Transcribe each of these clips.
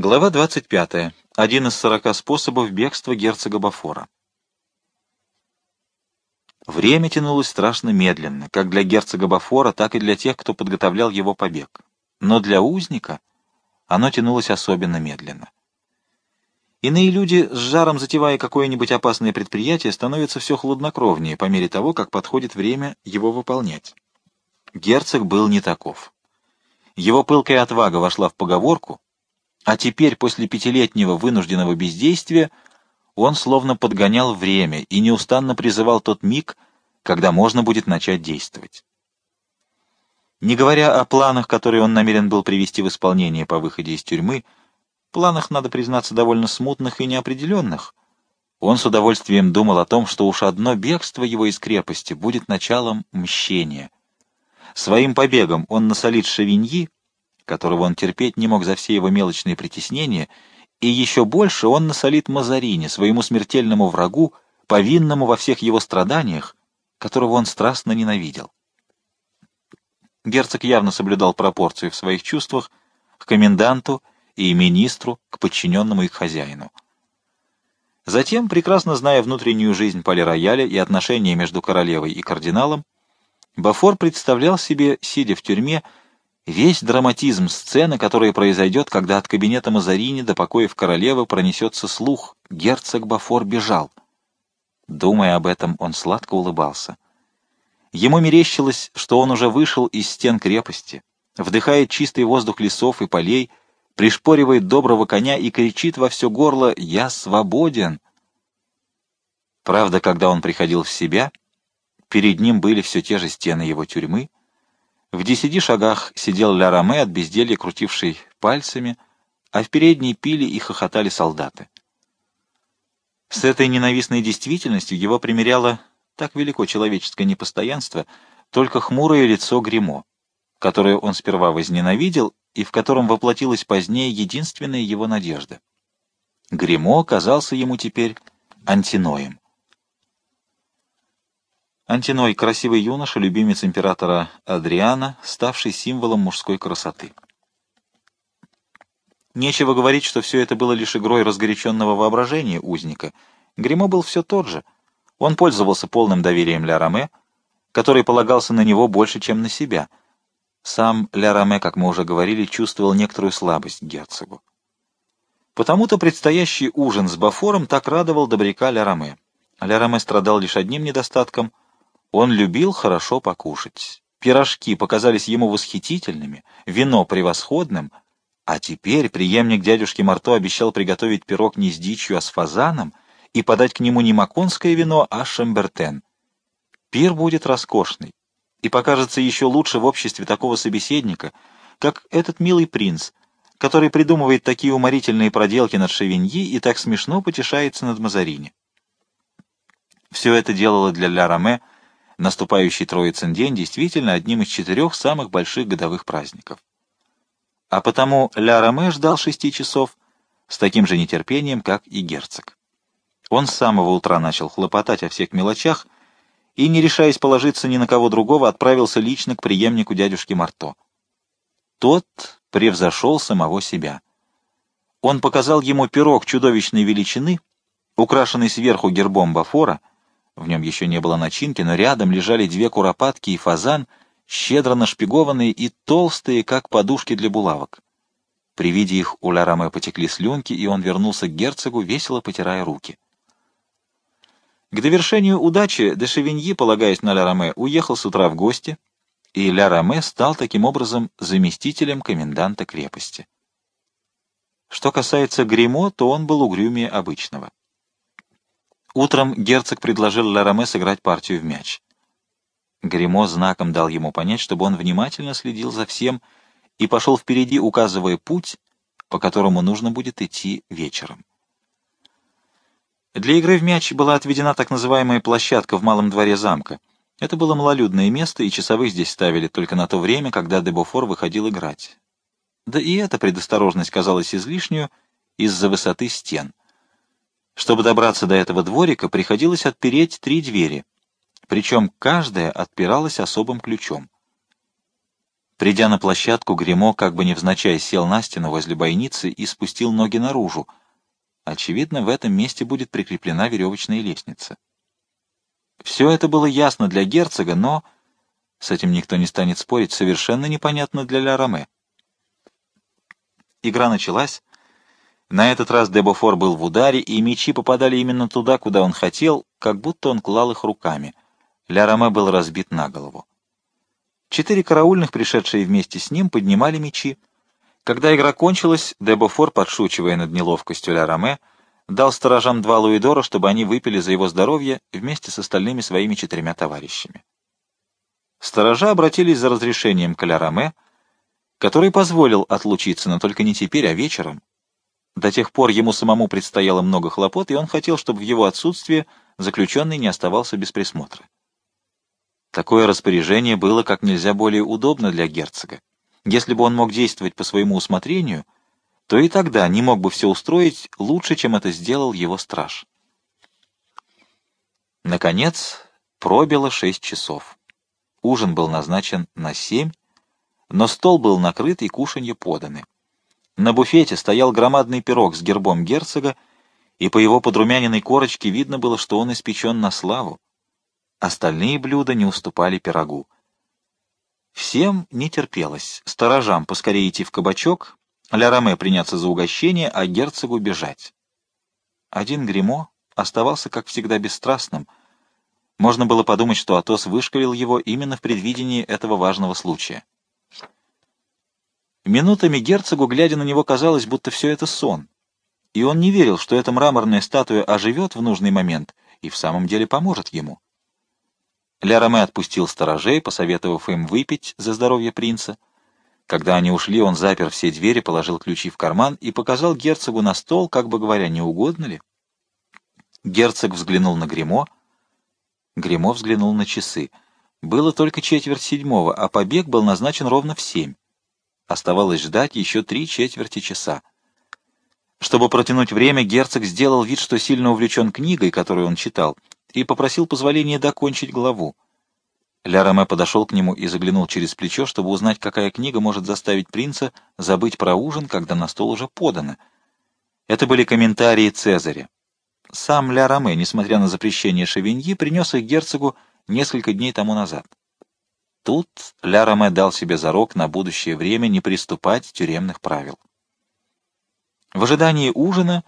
Глава 25. Один из сорока способов бегства герцога Бафора. Время тянулось страшно медленно, как для герцога Бафора, так и для тех, кто подготовлял его побег. Но для узника оно тянулось особенно медленно. Иные люди, с жаром затевая какое-нибудь опасное предприятие, становятся все хладнокровнее по мере того, как подходит время его выполнять. Герцог был не таков. Его пылкая отвага вошла в поговорку, а теперь, после пятилетнего вынужденного бездействия, он словно подгонял время и неустанно призывал тот миг, когда можно будет начать действовать. Не говоря о планах, которые он намерен был привести в исполнение по выходе из тюрьмы, планах, надо признаться, довольно смутных и неопределенных, он с удовольствием думал о том, что уж одно бегство его из крепости будет началом мщения. Своим побегом он насолит Шавиньи, которого он терпеть не мог за все его мелочные притеснения, и еще больше он насолит Мазарине, своему смертельному врагу, повинному во всех его страданиях, которого он страстно ненавидел. Герцог явно соблюдал пропорцию в своих чувствах к коменданту и министру, к подчиненному их хозяину. Затем, прекрасно зная внутреннюю жизнь Пале-Рояля и отношения между королевой и кардиналом, Бафор представлял себе, сидя в тюрьме, Весь драматизм сцены, которая произойдет, когда от кабинета Мазарини до покоев королевы пронесется слух «Герцог Бафор бежал». Думая об этом, он сладко улыбался. Ему мерещилось, что он уже вышел из стен крепости, вдыхает чистый воздух лесов и полей, пришпоривает доброго коня и кричит во все горло «Я свободен!». Правда, когда он приходил в себя, перед ним были все те же стены его тюрьмы, в десяти шагах сидел Ля Раме от безделья, крутивший пальцами, а в передней пили и хохотали солдаты. С этой ненавистной действительностью его примеряло так велико человеческое непостоянство, только хмурое лицо Гримо, которое он сперва возненавидел и в котором воплотилась позднее единственная его надежда. Гримо казался ему теперь антиноем. Антиной — красивый юноша, любимец императора Адриана, ставший символом мужской красоты. Нечего говорить, что все это было лишь игрой разгоряченного воображения узника. Гримо был все тот же. Он пользовался полным доверием Ля Раме, который полагался на него больше, чем на себя. Сам Ля Раме, как мы уже говорили, чувствовал некоторую слабость герцогу. Потому-то предстоящий ужин с Бафором так радовал добряка Ля Раме. Ля Раме страдал лишь одним недостатком — он любил хорошо покушать. Пирожки показались ему восхитительными, вино превосходным, а теперь преемник дядюшки Марто обещал приготовить пирог не с дичью, а с фазаном и подать к нему не маконское вино, а шамбертен. Пир будет роскошный и покажется еще лучше в обществе такого собеседника, как этот милый принц, который придумывает такие уморительные проделки над Шевиньи и так смешно потешается над Мазарини. Все это делало для Ля Роме наступающий Троицын день действительно одним из четырех самых больших годовых праздников. А потому Ля Роме ждал шести часов с таким же нетерпением, как и герцог. Он с самого утра начал хлопотать о всех мелочах и, не решаясь положиться ни на кого другого, отправился лично к преемнику дядюшки Марто. Тот превзошел самого себя. Он показал ему пирог чудовищной величины, украшенный сверху гербом Бафора, в нем еще не было начинки, но рядом лежали две куропатки и фазан, щедро нашпигованные и толстые, как подушки для булавок. При виде их у Лараме потекли слюнки, и он вернулся к герцогу, весело потирая руки. К довершению удачи де Шевиньи, полагаясь на Ля уехал с утра в гости, и Ля стал таким образом заместителем коменданта крепости. Что касается Гримо, то он был угрюмее обычного. Утром герцог предложил Лараме сыграть партию в мяч. Гремо знаком дал ему понять, чтобы он внимательно следил за всем и пошел впереди, указывая путь, по которому нужно будет идти вечером. Для игры в мяч была отведена так называемая площадка в малом дворе замка. Это было малолюдное место, и часовых здесь ставили только на то время, когда Дебофор выходил играть. Да и эта предосторожность казалась излишнюю из-за высоты стен. Чтобы добраться до этого дворика, приходилось отпереть три двери, причем каждая отпиралась особым ключом. Придя на площадку, Гремо как бы невзначай сел на стену возле бойницы и спустил ноги наружу. Очевидно, в этом месте будет прикреплена веревочная лестница. Все это было ясно для герцога, но, с этим никто не станет спорить, совершенно непонятно для Ля Роме. Игра началась. На этот раз Дебофор был в ударе, и мечи попадали именно туда, куда он хотел, как будто он клал их руками. Ля был разбит на голову. Четыре караульных, пришедшие вместе с ним, поднимали мечи. Когда игра кончилась, Дебофор, подшучивая над неловкостью Ля Роме, дал сторожам два луидора, чтобы они выпили за его здоровье вместе с остальными своими четырьмя товарищами. Сторожа обратились за разрешением к Ля Роме, который позволил отлучиться, но только не теперь, а вечером. До тех пор ему самому предстояло много хлопот, и он хотел, чтобы в его отсутствие заключенный не оставался без присмотра. Такое распоряжение было как нельзя более удобно для герцога. Если бы он мог действовать по своему усмотрению, то и тогда не мог бы все устроить лучше, чем это сделал его страж. Наконец, пробило шесть часов. Ужин был назначен на семь, но стол был накрыт и кушанье поданы. На буфете стоял громадный пирог с гербом герцога, и по его подрумяненной корочке видно было, что он испечен на славу. Остальные блюда не уступали пирогу. Всем не терпелось, сторожам поскорее идти в кабачок, ля Роме приняться за угощение, а герцогу бежать. Один гримо оставался, как всегда, бесстрастным. Можно было подумать, что Атос вышкалил его именно в предвидении этого важного случая. Минутами герцогу, глядя на него, казалось, будто все это сон. И он не верил, что эта мраморная статуя оживет в нужный момент и в самом деле поможет ему. Ля Роме отпустил сторожей, посоветовав им выпить за здоровье принца. Когда они ушли, он запер все двери, положил ключи в карман и показал герцогу на стол, как бы говоря, не угодно ли. Герцог взглянул на Гремо. Гремо взглянул на часы. Было только четверть седьмого, а побег был назначен ровно в семь. Оставалось ждать еще три четверти часа. Чтобы протянуть время, герцог сделал вид, что сильно увлечен книгой, которую он читал, и попросил позволения докончить главу. Ля подошел к нему и заглянул через плечо, чтобы узнать, какая книга может заставить принца забыть про ужин, когда на стол уже подано. Это были комментарии Цезаря. Сам Ля несмотря на запрещение Шевиньи, принес их герцогу несколько дней тому назад. Тут Ля Роме дал себе зарок на будущее время не приступать тюремных правил. В ожидании ужина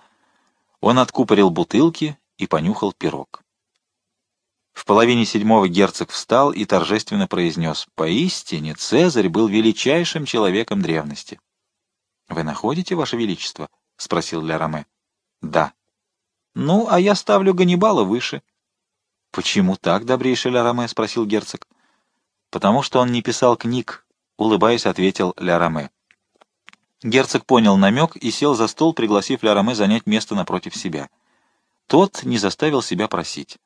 он откупорил бутылки и понюхал пирог. В половине седьмого герцог встал и торжественно произнес, «Поистине Цезарь был величайшим человеком древности». «Вы находите, Ваше Величество?» — спросил Ля Роме. «Да». «Ну, а я ставлю Ганнибала выше». «Почему так, добрейший Ля Роме?» — спросил герцог. «Потому что он не писал книг», — улыбаясь, ответил Ля Роме. Герцог понял намек и сел за стол, пригласив Ля Роме занять место напротив себя. Тот не заставил себя просить.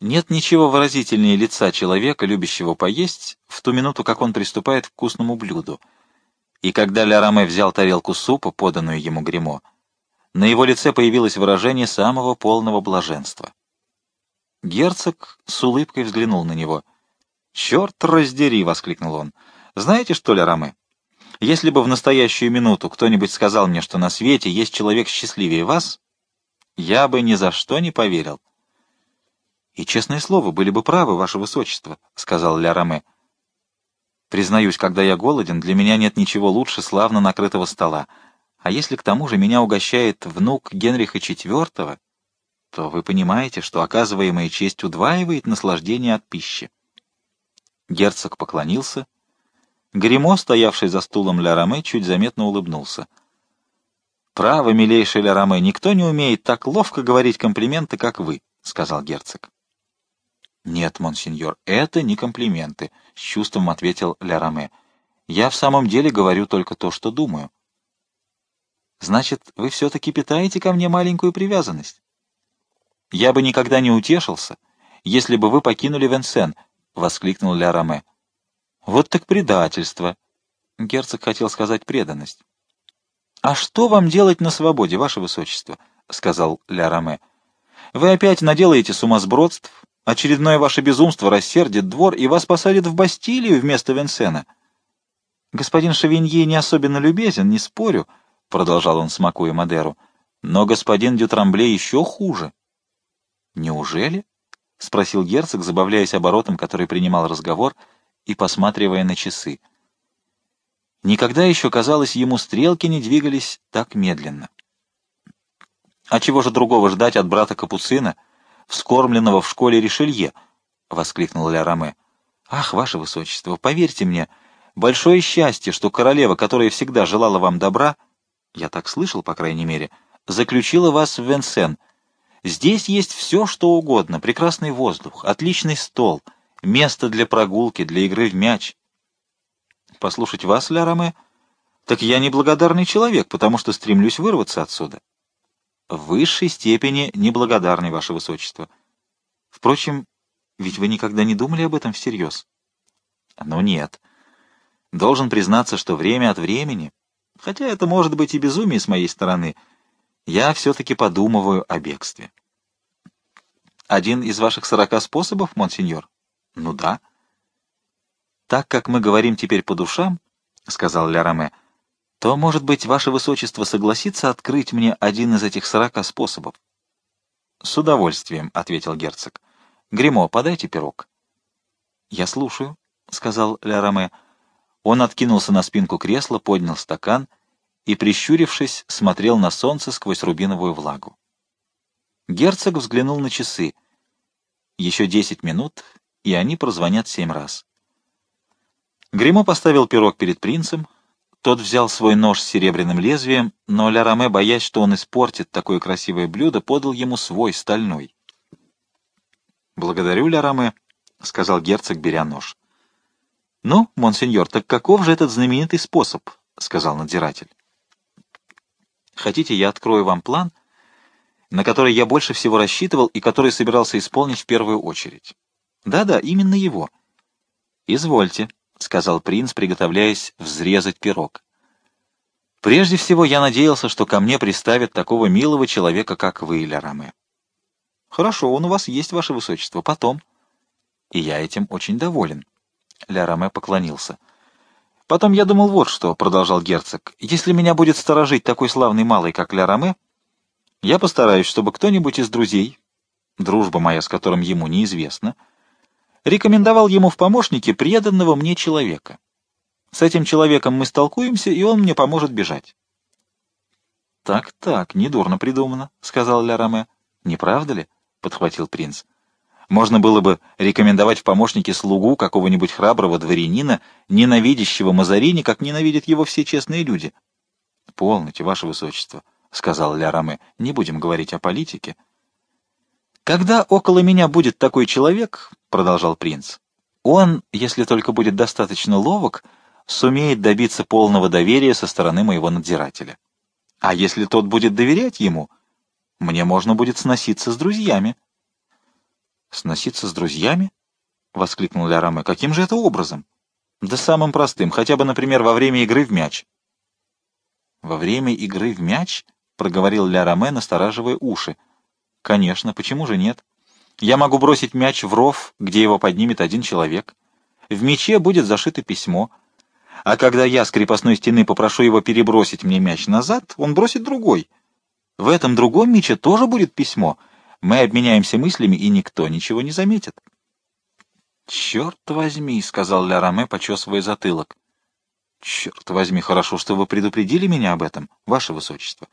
Нет ничего выразительнее лица человека, любящего поесть, в ту минуту, как он приступает к вкусному блюду. И когда Ля Роме взял тарелку супа, поданную ему гримо, на его лице появилось выражение самого полного блаженства. Герцог с улыбкой взглянул на него — «Черт раздери!» — воскликнул он. «Знаете что, Ля если бы в настоящую минуту кто-нибудь сказал мне, что на свете есть человек счастливее вас, я бы ни за что не поверил». «И, честное слово, были бы правы, ваше высочество», — сказал Ля Раме. «Признаюсь, когда я голоден, для меня нет ничего лучше славно накрытого стола. А если к тому же меня угощает внук Генриха IV, то вы понимаете, что оказываемая честь удваивает наслаждение от пищи. Герцог поклонился. Гремо, стоявший за стулом Ля Раме, чуть заметно улыбнулся. «Право, милейший Ля Раме, никто не умеет так ловко говорить комплименты, как вы», — сказал герцог. «Нет, монсеньор, это не комплименты», — с чувством ответил Ля Раме. «Я в самом деле говорю только то, что думаю». «Значит, вы все-таки питаете ко мне маленькую привязанность?» «Я бы никогда не утешился, если бы вы покинули Венсен», воскликнул Ля Раме. «Вот так предательство!» Герцог хотел сказать преданность. «А что вам делать на свободе, ваше высочество?» — сказал Ля Раме. «Вы опять наделаете сумасбродств, очередное ваше безумство рассердит двор, и вас посадят в Бастилию вместо Венсена. Господин Шавинье не особенно любезен, не спорю, — продолжал он, смакуя Мадеру, — но господин Дютрамбле еще хуже. — Неужели? — спросил герцог, забавляясь оборотом, который принимал разговор, и посматривая на часы. Никогда еще, казалось, ему стрелки не двигались так медленно. А чего же другого ждать от брата Капуцина, вскормленного в школе Ришелье? — воскликнул Ля Раме. — Ах, ваше высочество, поверьте мне, большое счастье, что королева, которая всегда желала вам добра, я так слышал, по крайней мере, заключила вас в Венсен. Здесь есть все, что угодно, прекрасный воздух, отличный стол, место для прогулки, для игры в мяч. Послушать вас, Ля так я неблагодарный человек, потому что стремлюсь вырваться отсюда в высшей степени неблагодарный, Ваше Высочество. Впрочем, ведь вы никогда не думали об этом всерьез? Ну нет. Должен признаться, что время от времени, хотя это может быть и безумие с моей стороны, я все-таки подумываю о бегстве. Один из ваших сорока способов, монсеньор? Ну да. Так как мы говорим теперь по душам, — сказал Ля то, может быть, ваше высочество согласится открыть мне один из этих сорока способов? — С удовольствием, — ответил герцог. — Гримо, подайте пирог. — Я слушаю, — сказал Ля. Он откинулся на спинку кресла, поднял стакан и, прищурившись, смотрел на солнце сквозь рубиновую влагу. Герцог взглянул на часы. Еще десять минут, и они прозвонят семь раз. Гримо поставил пирог перед принцем, тот взял свой нож с серебряным лезвием, но Ля Раме, боясь, что он испортит такое красивое блюдо, подал ему свой, стальной. «Благодарю, Ля Раме», — сказал герцог, беря нож. «Ну, монсеньор, так каков же этот знаменитый способ?» — сказал надзиратель. «Хотите, я открою вам план, на который я больше всего рассчитывал и который собирался исполнить в первую очередь?» «Да-да, именно его». «Извольте», — сказал принц, приготовляясь взрезать пирог. «Прежде всего я надеялся, что ко мне приставят такого милого человека, как вы, Ля «Хорошо, он у вас есть, ваше высочество. Потом». «И я этим очень доволен». Ля поклонился. «Потом я думал вот что», — продолжал герцог. «Если меня будет сторожить такой славный малый, как Ля я постараюсь, чтобы кто-нибудь из друзей, дружба моя с которым ему неизвестна, — рекомендовал ему в помощнике преданного мне человека. С этим человеком мы столкуемся, и он мне поможет бежать. «Так, так, недурно придумано», — сказал Ля Раме. «Не правда ли?» — подхватил принц. «Можно было бы рекомендовать в помощнике слугу какого-нибудь храброго дворянина, ненавидящего Мазарини, как ненавидят его все честные люди». «Полноте, ваше высочество», — сказал Ля. «Не будем говорить о политике». «Когда около меня будет такой человек, — продолжал принц, — он, если только будет достаточно ловок, сумеет добиться полного доверия со стороны моего надзирателя. А если тот будет доверять ему, мне можно будет сноситься с друзьями». «Сноситься с друзьями?» — воскликнул Ля. «Каким же это образом?» «Да самым простым, хотя бы, например, во время игры в мяч». «Во время игры в мяч?» — проговорил Ля настораживая уши. Конечно, почему же нет? Я могу бросить мяч в ров, где его поднимет один человек. В мяче будет зашито письмо. А когда я с крепостной стены попрошу его перебросить мне мяч назад, он бросит другой. В этом другом мяче тоже будет письмо. Мы обменяемся мыслями, и никто ничего не заметит. «Черт возьми», — сказал Ля Раме, почесывая затылок. «Черт возьми, хорошо, что вы предупредили меня об этом, ваше высочество.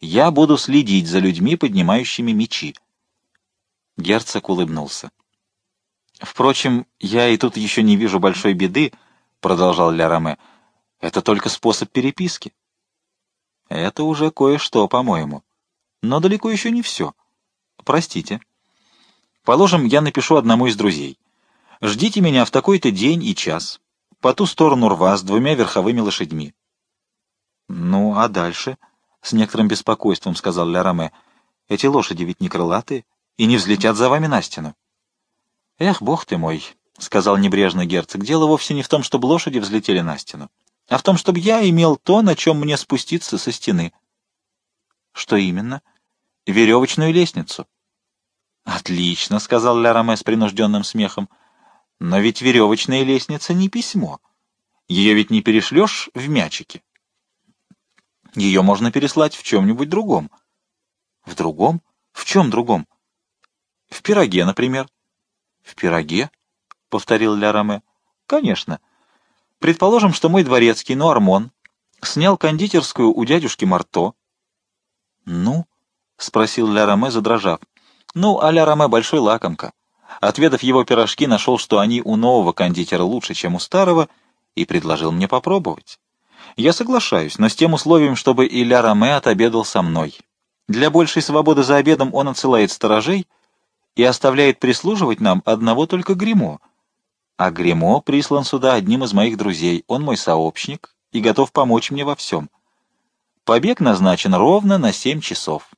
Я буду следить за людьми, поднимающими мечи. Герцог улыбнулся. «Впрочем, я и тут еще не вижу большой беды», — продолжал Ля Раме. «Это только способ переписки». «Это уже кое-что, по-моему. Но далеко еще не все. Простите. Положим, я напишу одному из друзей. Ждите меня в такой-то день и час, по ту сторону рва с двумя верховыми лошадьми». «Ну, а дальше?» с некоторым беспокойством сказал Ля. «Эти лошади ведь не крылатые и не взлетят за вами на стену». «Эх, бог ты мой», — сказал небрежно герцог, — «дело вовсе не в том, чтобы лошади взлетели на стену, а в том, чтобы я имел то, на чем мне спуститься со стены». «Что именно?» «Веревочную лестницу». «Отлично», — сказал Ля Раме с принужденным смехом. «Но ведь веревочная лестница не письмо. Ее ведь не перешлешь в мячике. Ее можно переслать в чем-нибудь другом. В другом? В чем другом? В пироге, например. В пироге? — повторил Ля Раме. Конечно. Предположим, что мой дворецкий, Нуармон, снял кондитерскую у дядюшки Марто. Ну? — спросил Ля Раме, задрожав. Ну, а Ля Раме большой лакомка. Отведав его пирожки, нашел, что они у нового кондитера лучше, чем у старого, и предложил мне попробовать. Я соглашаюсь, но с тем условием, чтобы и Ля Раме отобедал со мной. Для большей свободы за обедом он отсылает сторожей и оставляет прислуживать нам одного только гримо. А гримо прислан сюда одним из моих друзей, он мой сообщник и готов помочь мне во всем. Побег назначен ровно на семь часов.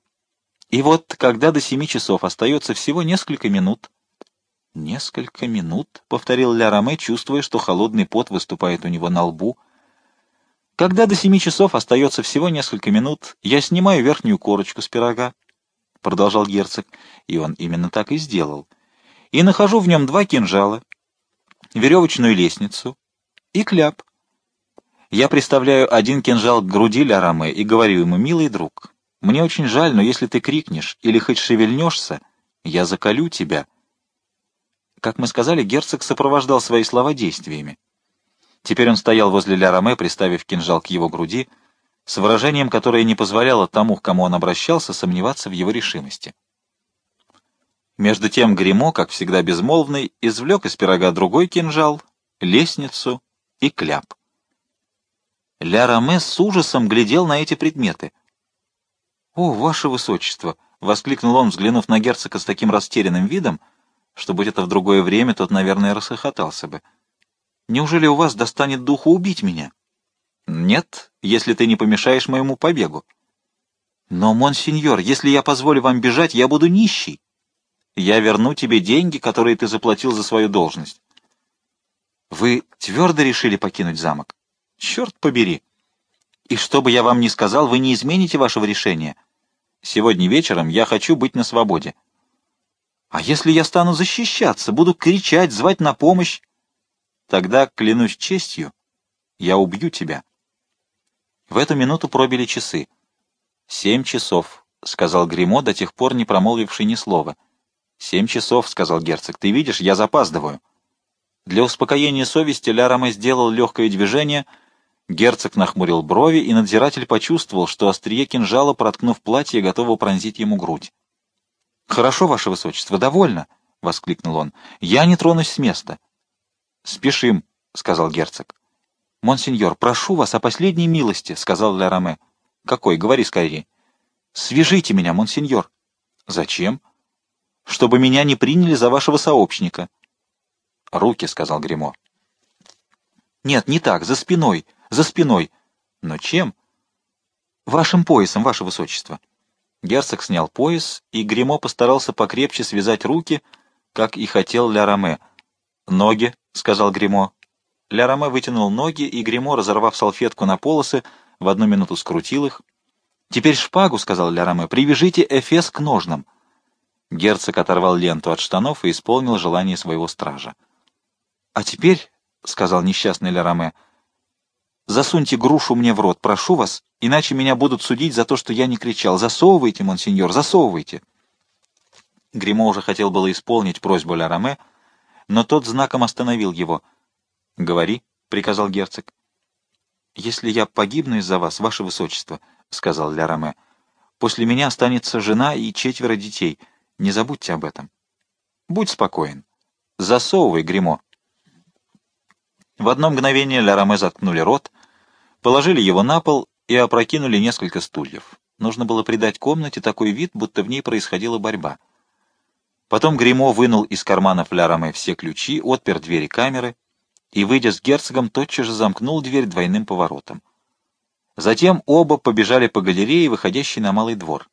И вот, когда до семи часов остается всего несколько минут... «Несколько минут?» — повторил Ля Раме, чувствуя, что холодный пот выступает у него на лбу — когда до семи часов остается всего несколько минут, я снимаю верхнюю корочку с пирога, — продолжал герцог, и он именно так и сделал, — и нахожу в нем два кинжала, веревочную лестницу и кляп. Я приставляю один кинжал к груди Ля и говорю ему, «Милый друг, мне очень жаль, но если ты крикнешь или хоть шевельнешься, я заколю тебя». Как мы сказали, герцог сопровождал свои слова действиями. Теперь он стоял возле Ля Роме, приставив кинжал к его груди, с выражением, которое не позволяло тому, к кому он обращался, сомневаться в его решимости. Между тем Гримо, как всегда безмолвный, извлек из пирога другой кинжал, лестницу и кляп. Ля Роме с ужасом глядел на эти предметы. «О, ваше высочество!» — воскликнул он, взглянув на герцога с таким растерянным видом, что, будь это в другое время, тот, наверное, расхохотался бы. Неужели у вас достанет духу убить меня? Нет, если ты не помешаешь моему побегу. Но, монсеньор, если я позволю вам бежать, я буду нищий. Я верну тебе деньги, которые ты заплатил за свою должность. Вы твердо решили покинуть замок? Черт побери! И что бы я вам ни сказал, вы не измените вашего решения. Сегодня вечером я хочу быть на свободе. А если я стану защищаться, буду кричать, звать на помощь? Тогда, клянусь честью, я убью тебя. В эту минуту пробили часы. «Семь часов», — сказал Гримо, до тех пор не промолвивший ни слова. «Семь часов», — сказал герцог. «Ты видишь, я запаздываю». Для успокоения совести Ля сделал легкое движение, герцог нахмурил брови, и надзиратель почувствовал, что острие кинжала, проткнув платье, готово пронзить ему грудь. «Хорошо, ваше высочество, довольно», — воскликнул он. «Я не тронусь с места». «Спешим», — сказал герцог. «Монсеньор, прошу вас о последней милости», — сказал Ля. «Какой? Говори скорее». «Свяжите меня, монсеньор». «Зачем?» «Чтобы меня не приняли за вашего сообщника». «Руки», — сказал Гремо. «Нет, не так, за спиной, за спиной». «Но чем?» «Вашим поясом, ваше высочество». Герцог снял пояс, и Гремо постарался покрепче связать руки, как и хотел Ля Роме. «Ноги», — сказал Гримо. Ля Роме вытянул ноги, и Гримо, разорвав салфетку на полосы, в одну минуту скрутил их. «Теперь шпагу», — сказал Ля Роме, — «привяжите Эфес к ножнам». Герцог оторвал ленту от штанов и исполнил желание своего стража. «А теперь», — сказал несчастный Ля Роме, — «засуньте грушу мне в рот, прошу вас, иначе меня будут судить за то, что я не кричал. Засовывайте, монсеньор, засовывайте». Гримо уже хотел было исполнить просьбу Ля Роме, — но тот знаком остановил его. «Говори», — приказал герцог. «Если я погибну из-за вас, ваше высочество», — сказал Ля Роме, — «после меня останется жена и четверо детей. Не забудьте об этом». «Будь спокоен. Засовывай гримо». В одно мгновение Ля Роме заткнули рот, положили его на пол и опрокинули несколько стульев. Нужно было придать комнате такой вид, будто в ней происходила борьба. Потом Гримо вынул из кармана флярами все ключи, отпер двери камеры и, выйдя с герцогом, тотчас же замкнул дверь двойным поворотом. Затем оба побежали по галерее, выходящей на малый двор.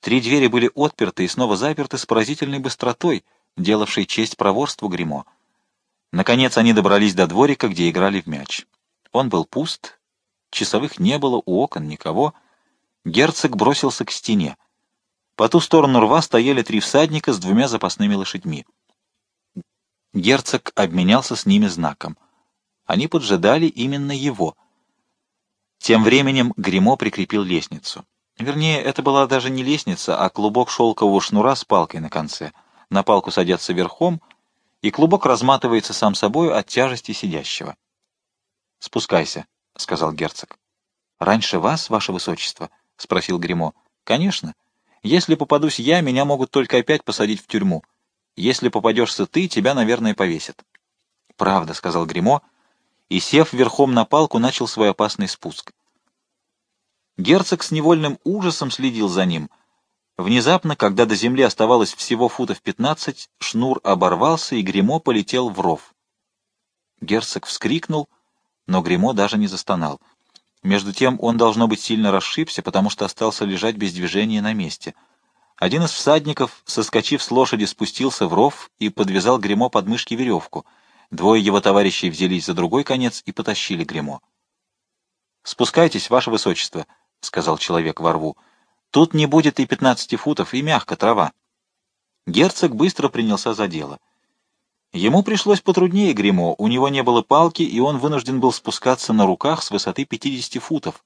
Три двери были отперты и снова заперты с поразительной быстротой, делавшей честь проворству Гримо. Наконец они добрались до дворика, где играли в мяч. Он был пуст, часовых не было, у окон никого. Герцог бросился к стене. По ту сторону рва стояли три всадника с двумя запасными лошадьми. Герцог обменялся с ними знаком. Они поджидали именно его. Тем временем Гримо прикрепил лестницу. Вернее, это была даже не лестница, а клубок шелкового шнура с палкой на конце. На палку садятся верхом, и клубок разматывается сам собой от тяжести сидящего. «Спускайся», — сказал герцог. «Раньше вас, ваше высочество?» — спросил Гримо. «Конечно. Если попадусь я, меня могут только опять посадить в тюрьму. Если попадешься ты, тебя, наверное, повесят». «Правда», — сказал Гримо, и, сев верхом на палку, начал свой опасный спуск. Герцог с невольным ужасом следил за ним. Внезапно, когда до земли оставалось всего футов пятнадцать, шнур оборвался, и гримо полетел в ров. Герцог вскрикнул, но гримо даже не застонал. Между тем он, должно быть, сильно расшибся, потому что остался лежать без движения на месте. Один из всадников, соскочив с лошади, спустился в ров и подвязал гримо под мышки веревку. Двое его товарищей взялись за другой конец и потащили гримо. «Спускайтесь, ваше высочество», — сказал человек во рву. «Тут не будет и пятнадцати футов, и мягко трава». Герцог быстро принялся за дело. Ему пришлось потруднее гримо у него не было палки, и он вынужден был спускаться на руках с высоты 50 футов.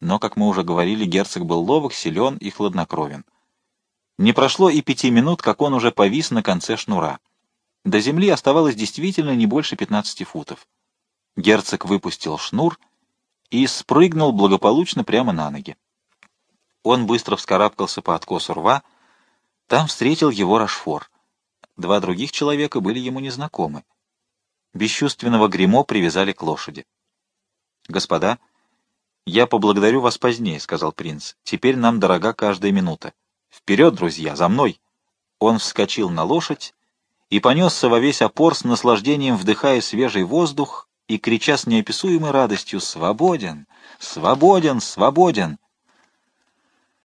Но, как мы уже говорили, герцог был ловок, силен и хладнокровен. Не прошло и пяти минут, как он уже повис на конце шнура. До земли оставалось действительно не больше 15 футов. Герцог выпустил шнур — и спрыгнул благополучно прямо на ноги. Он быстро вскарабкался по откосу рва, там встретил его Рашфор. Два других человека были ему незнакомы. Бесчувственного гримо привязали к лошади. «Господа, я поблагодарю вас позднее», — сказал принц. «Теперь нам дорога каждая минута. Вперед, друзья, за мной!» Он вскочил на лошадь и понесся во весь опор с наслаждением, вдыхая свежий воздух и крича с неописуемой радостью «Свободен! Свободен! Свободен!»